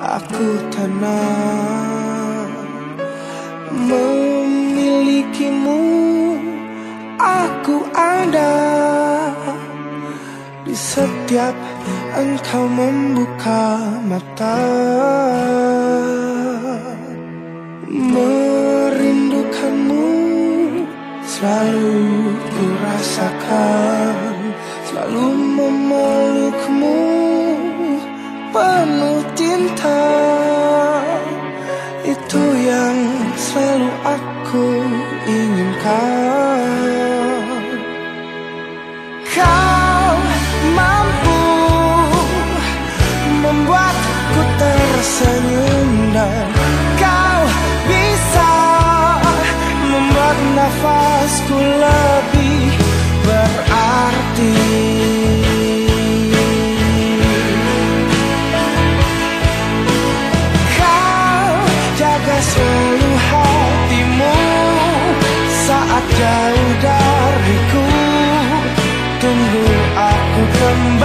aku tenang. Memilikimu aku ada. Di setiap engkau membuka mata. Merindukanmu selalu ku rasakan Selalu memelukmu penuh cinta. Itu yang selalu aku inginkan. Kau mampu membuatku tersenyum dan Kau bisa membuat nafasku lebih berarti Tunggu aku kembali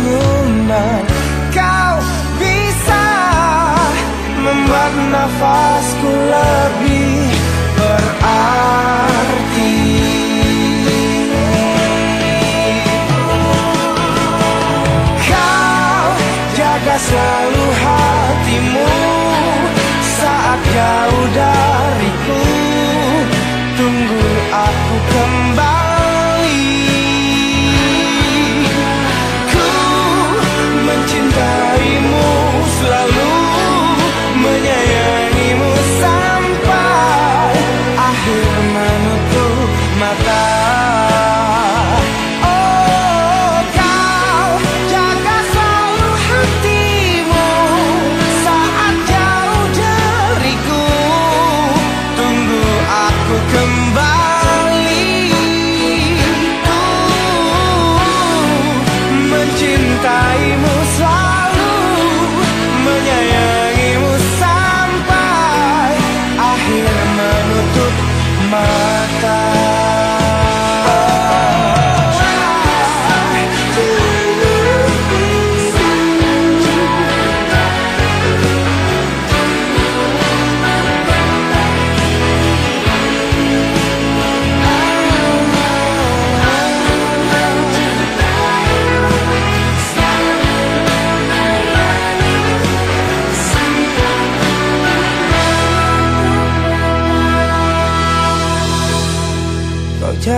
tersenyuman Kau bisa membuat nafasku lebih berarti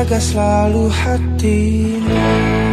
jaga selalu hatimu